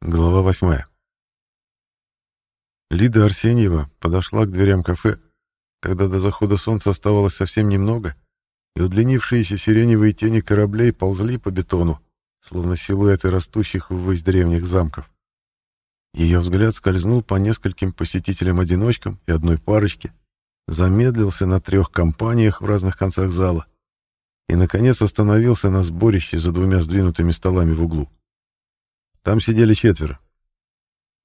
Глава восьмая. Лида Арсеньева подошла к дверям кафе, когда до захода солнца оставалось совсем немного, и удлинившиеся сиреневые тени кораблей ползли по бетону, словно силуэты растущих ввысь древних замков. Ее взгляд скользнул по нескольким посетителям-одиночкам и одной парочке, замедлился на трех компаниях в разных концах зала и, наконец, остановился на сборище за двумя сдвинутыми столами в углу. Там сидели четверо.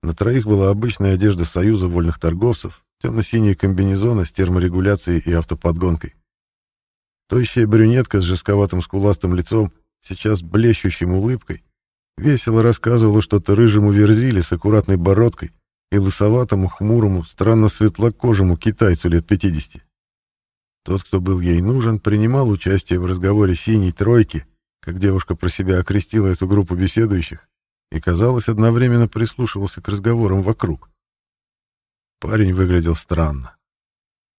На троих была обычная одежда Союза вольных торговцев, темно-синие комбинезоны с терморегуляцией и автоподгонкой. Тощая брюнетка с жестковатым скуластым лицом, сейчас блещущим улыбкой, весело рассказывала что-то рыжему верзиле с аккуратной бородкой и лысоватому, хмурому, странно светлокожему китайцу лет 50. Тот, кто был ей нужен, принимал участие в разговоре «синей тройки», как девушка про себя окрестила эту группу беседующих, и, казалось, одновременно прислушивался к разговорам вокруг. Парень выглядел странно.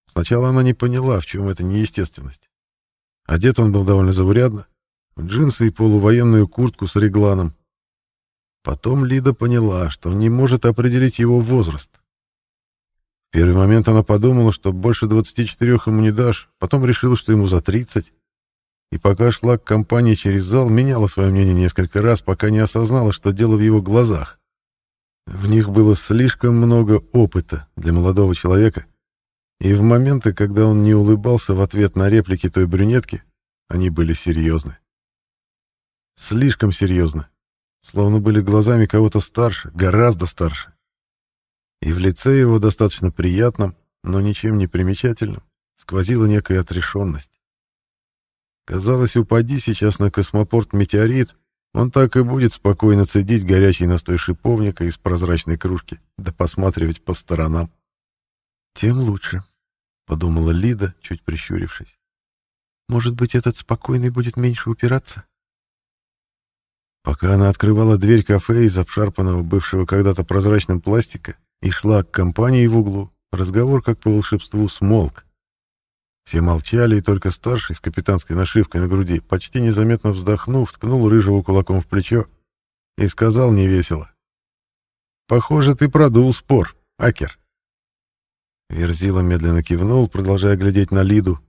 Сначала она не поняла, в чем эта неестественность. Одет он был довольно заурядно, в джинсы и полувоенную куртку с регланом. Потом Лида поняла, что не может определить его возраст. В первый момент она подумала, что больше 24 ему не дашь, потом решила, что ему за 30 и пока шла к компании через зал, меняла свое мнение несколько раз, пока не осознала, что дело в его глазах. В них было слишком много опыта для молодого человека, и в моменты, когда он не улыбался в ответ на реплики той брюнетки, они были серьезны. Слишком серьезны, словно были глазами кого-то старше, гораздо старше. И в лице его достаточно приятном, но ничем не примечательном, сквозила некая отрешенность. Казалось, упади сейчас на космопорт метеорит, он так и будет спокойно цедить горячий настой шиповника из прозрачной кружки, да посматривать по сторонам. «Тем лучше», — подумала Лида, чуть прищурившись. «Может быть, этот спокойный будет меньше упираться?» Пока она открывала дверь кафе из обшарпанного, бывшего когда-то прозрачным пластика, и шла к компании в углу, разговор, как по волшебству, смолк. Все молчали, и только старший с капитанской нашивкой на груди, почти незаметно вздохнув, ткнул рыжего кулаком в плечо и сказал невесело. «Похоже, ты продул спор, Акер». Верзила медленно кивнул, продолжая глядеть на Лиду.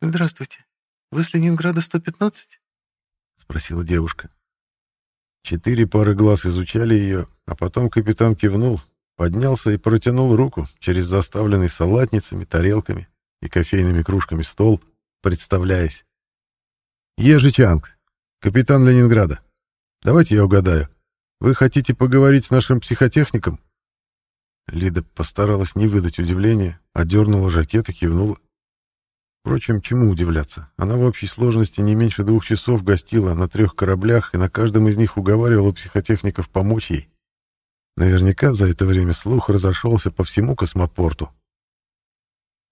«Здравствуйте. Вы с Ленинграда 115?» — спросила девушка. Четыре пары глаз изучали ее, а потом капитан кивнул, поднялся и протянул руку через заставленный салатницами, тарелками, и кофейными кружками стол, представляясь. «Ежичанг, капитан Ленинграда. Давайте я угадаю. Вы хотите поговорить с нашим психотехником?» Лида постаралась не выдать удивления, одернула жакет и кивнула. Впрочем, чему удивляться? Она в общей сложности не меньше двух часов гостила на трех кораблях и на каждом из них уговаривала психотехников помочь ей. Наверняка за это время слух разошелся по всему космопорту.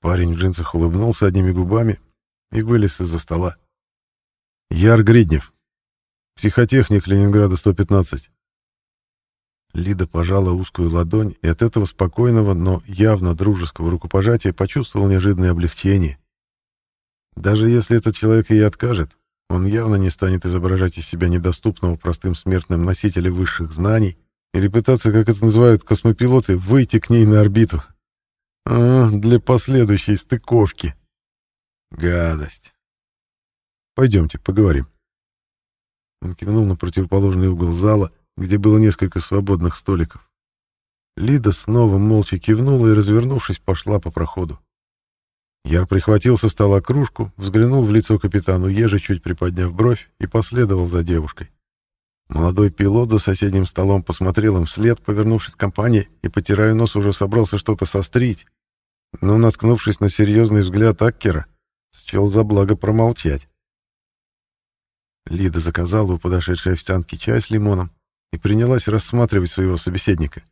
Парень в джинсах улыбнулся одними губами и вылез из-за стола. Яр Гриднев. Психотехник Ленинграда 115. Лида пожала узкую ладонь и от этого спокойного, но явно дружеского рукопожатия почувствовал неожиданное облегчение. Даже если этот человек ей откажет, он явно не станет изображать из себя недоступного простым смертным носителя высших знаний или пытаться, как это называют космопилоты, выйти к ней на орбиту. А, для последующей стыковки. Гадость. Пойдемте, поговорим. Он кивнул на противоположный угол зала, где было несколько свободных столиков. Лида снова молча кивнула и, развернувшись, пошла по проходу. Яр прихватил со стола кружку, взглянул в лицо капитану Ежи, чуть приподняв бровь, и последовал за девушкой. Молодой пилот за соседним столом посмотрел им вслед, повернувшись к компании, и, потирая нос, уже собрался что-то сострить, но, наткнувшись на серьезный взгляд Аккера, счел за благо промолчать. Лида заказала у подошедшей официантки чай с лимоном и принялась рассматривать своего собеседника.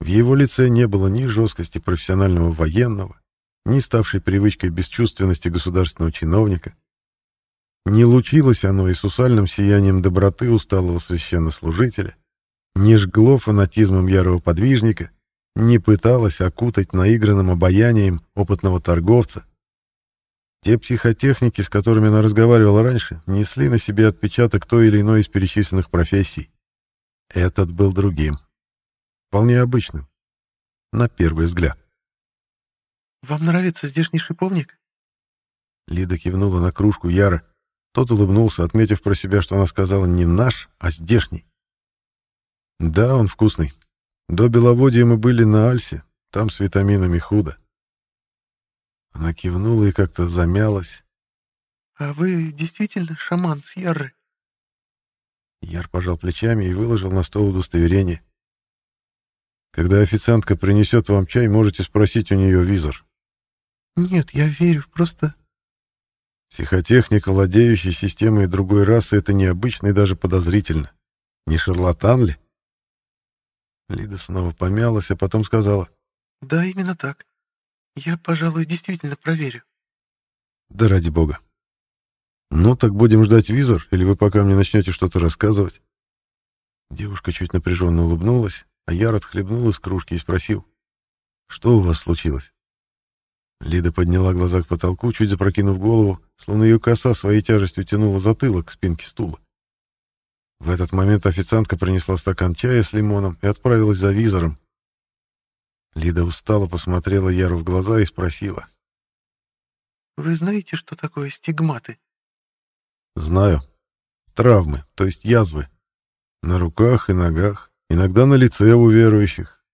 В его лице не было ни жесткости профессионального военного, ни ставшей привычкой бесчувственности государственного чиновника. Не лучилось оно и сусальным сиянием доброты усталого священнослужителя, не жгло фанатизмом ярого подвижника, не пыталась окутать наигранным обаянием опытного торговца. Те психотехники, с которыми она разговаривала раньше, несли на себе отпечаток той или иной из перечисленных профессий. Этот был другим. Вполне обычным. На первый взгляд. «Вам нравится здешний шиповник?» Лида кивнула на кружку Яра. Тот улыбнулся, отметив про себя, что она сказала не наш, а здешний. «Да, он вкусный. До Беловодья мы были на Альсе, там с витаминами худо». Она кивнула и как-то замялась. «А вы действительно шаман с Ярры?» Яр пожал плечами и выложил на стол удостоверение. «Когда официантка принесет вам чай, можете спросить у нее визор». «Нет, я верю, просто...» Психотехник, владеющий системой другой расы, это необычно и даже подозрительно. Не шарлатан ли? Лида снова помялась, а потом сказала. «Да, именно так. Я, пожалуй, действительно проверю». «Да ради бога. Ну, так будем ждать визор, или вы пока мне начнете что-то рассказывать?» Девушка чуть напряженно улыбнулась, а Яр отхлебнул из кружки и спросил. «Что у вас случилось?» Лида подняла глаза к потолку, чуть запрокинув голову, словно ее коса своей тяжестью тянула затылок к спинке стула. В этот момент официантка принесла стакан чая с лимоном и отправилась за визором. Лида устало посмотрела Яру в глаза и спросила. «Вы знаете, что такое стигматы?» «Знаю. Травмы, то есть язвы. На руках и ногах, иногда на лице у верующих,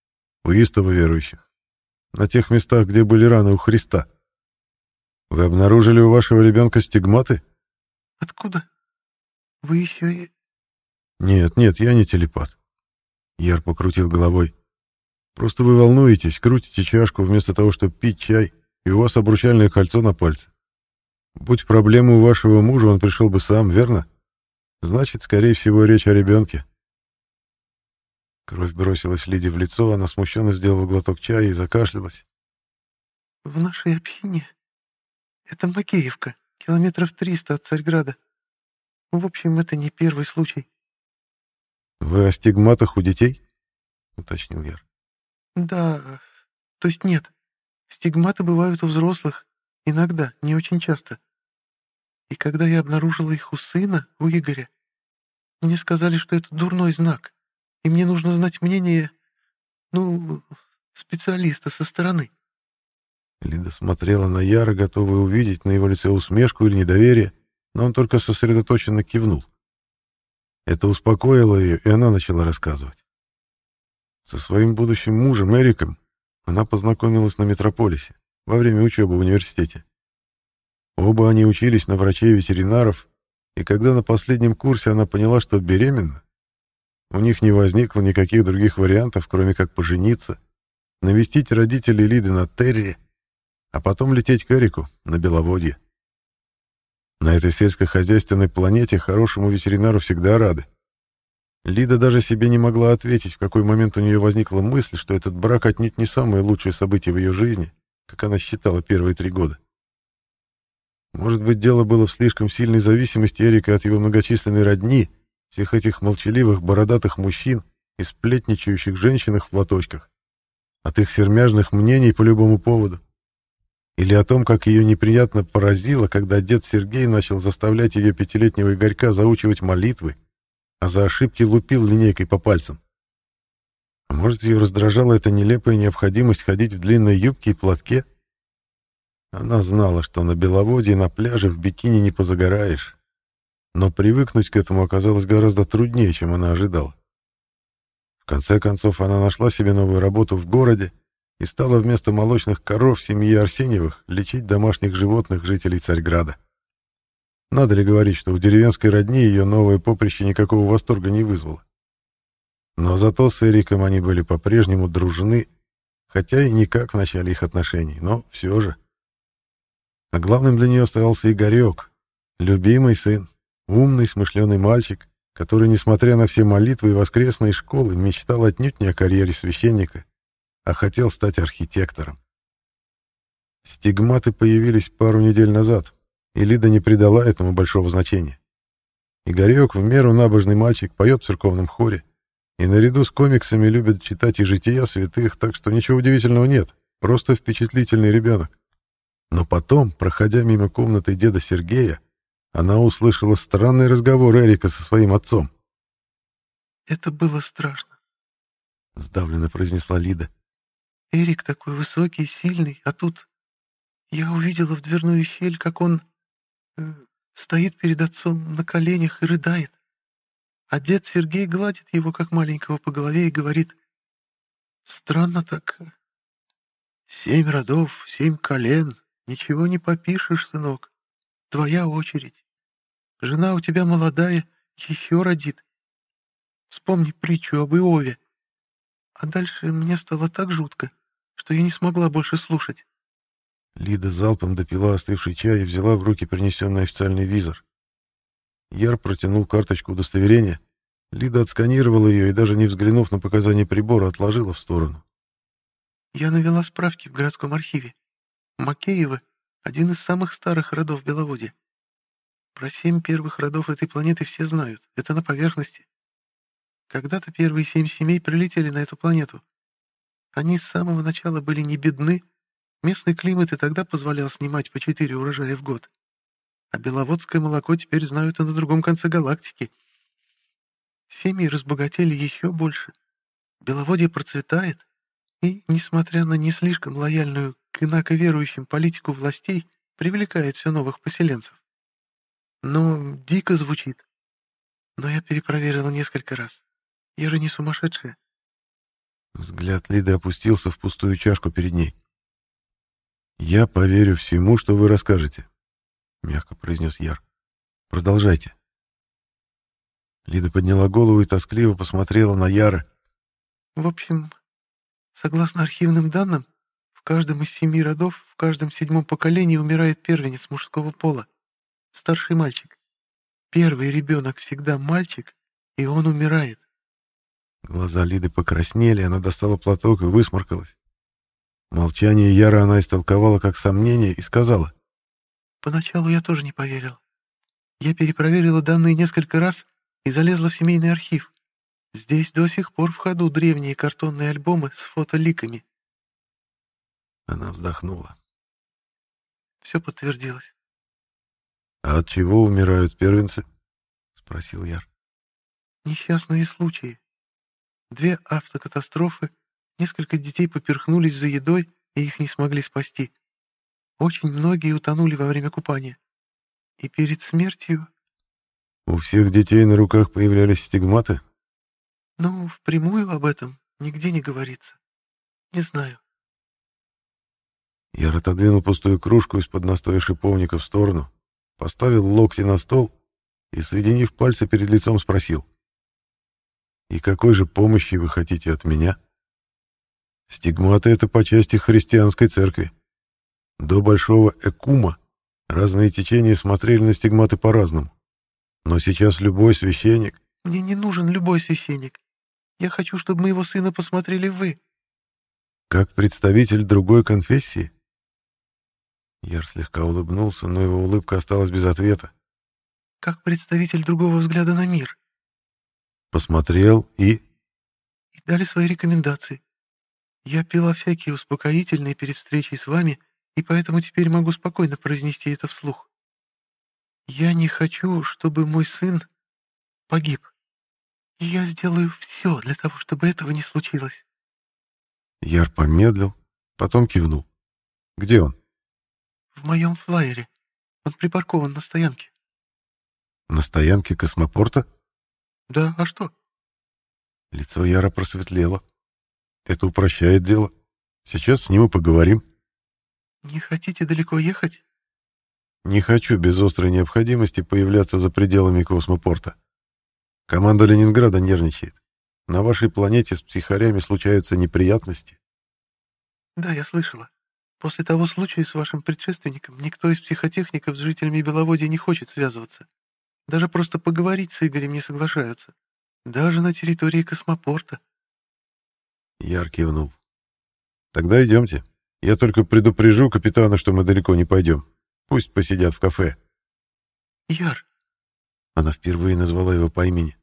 у истово верующих на тех местах, где были раны у Христа. Вы обнаружили у вашего ребенка стигматы? Откуда? Вы еще и... Нет, нет, я не телепат. Яр покрутил головой. Просто вы волнуетесь, крутите чашку вместо того, чтобы пить чай, и у вас обручальное кольцо на пальце. Будь проблема у вашего мужа, он пришел бы сам, верно? Значит, скорее всего, речь о ребенке. Кровь бросилась Лиде в лицо, она смущенно сделала глоток чая и закашлялась. «В нашей общине. Это Макеевка, километров триста от Царьграда. В общем, это не первый случай». «Вы о стигматах у детей?» — уточнил Яр. «Да, то есть нет. Стигматы бывают у взрослых. Иногда, не очень часто. И когда я обнаружила их у сына, у Игоря, мне сказали, что это дурной знак и мне нужно знать мнение, ну, специалиста со стороны». Лида смотрела на Яра, готовая увидеть на его лице усмешку или недоверие, но он только сосредоточенно кивнул. Это успокоило ее, и она начала рассказывать. Со своим будущим мужем Эриком она познакомилась на Метрополисе во время учебы в университете. Оба они учились на врачей-ветеринаров, и когда на последнем курсе она поняла, что беременна, у них не возникло никаких других вариантов, кроме как пожениться, навестить родителей Лиды на Терри, а потом лететь к Эрику на Беловодье. На этой сельскохозяйственной планете хорошему ветеринару всегда рады. Лида даже себе не могла ответить, в какой момент у нее возникла мысль, что этот брак отнюдь не самое лучшее событие в ее жизни, как она считала первые три года. Может быть, дело было в слишком сильной зависимости Эрика от его многочисленной родни — всех этих молчаливых бородатых мужчин и сплетничающих женщинах в платочках, от их сермяжных мнений по любому поводу. Или о том, как ее неприятно поразило, когда дед Сергей начал заставлять ее пятилетнего Игорька заучивать молитвы, а за ошибки лупил линейкой по пальцам. А может, ее раздражала эта нелепая необходимость ходить в длинной юбке и платке? Она знала, что на Беловодье на пляже в бикини не позагораешь, но привыкнуть к этому оказалось гораздо труднее, чем она ожидала. В конце концов, она нашла себе новую работу в городе и стала вместо молочных коров семьи Арсеньевых лечить домашних животных жителей Царьграда. Надо ли говорить, что у деревенской родни ее новое поприще никакого восторга не вызвало? Но зато с Эриком они были по-прежнему дружны, хотя и никак в начале их отношений, но все же. А главным для нее оставался Игорек, любимый сын, Умный, смышленый мальчик, который, несмотря на все молитвы и воскресные школы, мечтал отнюдь не о карьере священника, а хотел стать архитектором. Стигматы появились пару недель назад, и Лида не придала этому большого значения. Игорек, в меру набожный мальчик, поет в церковном хоре, и наряду с комиксами любит читать и жития святых, так что ничего удивительного нет, просто впечатлительный ребенок. Но потом, проходя мимо комнаты деда Сергея, она услышала странный разговор Эрика со своим отцом. Это было страшно, — сдавленно произнесла Лида. Эрик такой высокий, сильный, а тут я увидела в дверную щель, как он э, стоит перед отцом на коленях и рыдает. А дед Сергей гладит его, как маленького, по голове и говорит, «Странно так. Семь родов, семь колен. Ничего не попишешь, сынок. Твоя очередь. Жена у тебя молодая, еще родит. Вспомни притчу об Иове. А дальше мне стало так жутко, что я не смогла больше слушать. Лида залпом допила остывший чай и взяла в руки принесенный официальный визор. Яр протянул карточку удостоверения. Лида отсканировала ее и, даже не взглянув на показания прибора, отложила в сторону. «Я навела справки в городском архиве. Макеевы — один из самых старых родов Беловодья. Про семь первых родов этой планеты все знают. Это на поверхности. Когда-то первые семь семей прилетели на эту планету. Они с самого начала были не бедны, Местный климат и тогда позволял снимать по четыре урожая в год. А беловодское молоко теперь знают и на другом конце галактики. Семьи разбогатели еще больше. Беловодье процветает, и, несмотря на не слишком лояльную к инаковерующим политику властей, привлекает все новых поселенцев. Ну, дико звучит. Но я перепроверила несколько раз. Я же не сумасшедшая. Взгляд Лиды опустился в пустую чашку перед ней. «Я поверю всему, что вы расскажете», — мягко произнес Яр. «Продолжайте». Лида подняла голову и тоскливо посмотрела на Яра. «В общем, согласно архивным данным, в каждом из семи родов, в каждом седьмом поколении умирает первенец мужского пола, старший мальчик. Первый ребенок всегда мальчик, и он умирает». Глаза Лиды покраснели, она достала платок и высморкалась. Молчание Яра она истолковала как сомнение и сказала. «Поначалу я тоже не поверил. Я перепроверила данные несколько раз и залезла в семейный архив. Здесь до сих пор в ходу древние картонные альбомы с фотоликами». Она вздохнула. Все подтвердилось. «А от чего умирают первенцы?» — спросил Яр. «Несчастные случаи. Две автокатастрофы — Несколько детей поперхнулись за едой, и их не смогли спасти. Очень многие утонули во время купания. И перед смертью... У всех детей на руках появлялись стигматы? Ну, впрямую об этом нигде не говорится. Не знаю. Я отодвинул пустую кружку из-под настоя шиповника в сторону, поставил локти на стол и, соединив пальцы перед лицом, спросил. «И какой же помощи вы хотите от меня?» Стигматы — это по части христианской церкви. До Большого Экума разные течения смотрели на стигматы по-разному. Но сейчас любой священник... Мне не нужен любой священник. Я хочу, чтобы моего сына посмотрели вы. Как представитель другой конфессии? Яр слегка улыбнулся, но его улыбка осталась без ответа. Как представитель другого взгляда на мир. Посмотрел и... И дали свои рекомендации. Я пила всякие успокоительные перед встречей с вами, и поэтому теперь могу спокойно произнести это вслух. Я не хочу, чтобы мой сын погиб. И я сделаю все для того, чтобы этого не случилось. Яр помедлил, потом кивнул. Где он? В моем флайере. Он припаркован на стоянке. На стоянке космопорта? Да, а что? Лицо Яра просветлело. Это упрощает дело. Сейчас с ним и поговорим. Не хотите далеко ехать? Не хочу без острой необходимости появляться за пределами космопорта. Команда Ленинграда нервничает. На вашей планете с психарями случаются неприятности. Да, я слышала. После того случая с вашим предшественником никто из психотехников с жителями Беловодья не хочет связываться. Даже просто поговорить с Игорем не соглашаются. Даже на территории космопорта. Яр кивнул. «Тогда идемте. Я только предупрежу капитана, что мы далеко не пойдем. Пусть посидят в кафе». «Яр!» Она впервые назвала его по имени.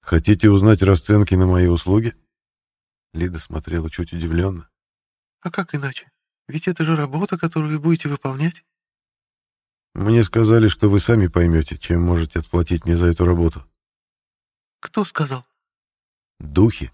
«Хотите узнать расценки на мои услуги?» Лида смотрела чуть удивленно. «А как иначе? Ведь это же работа, которую вы будете выполнять». «Мне сказали, что вы сами поймете, чем можете отплатить мне за эту работу». «Кто сказал?» Духи.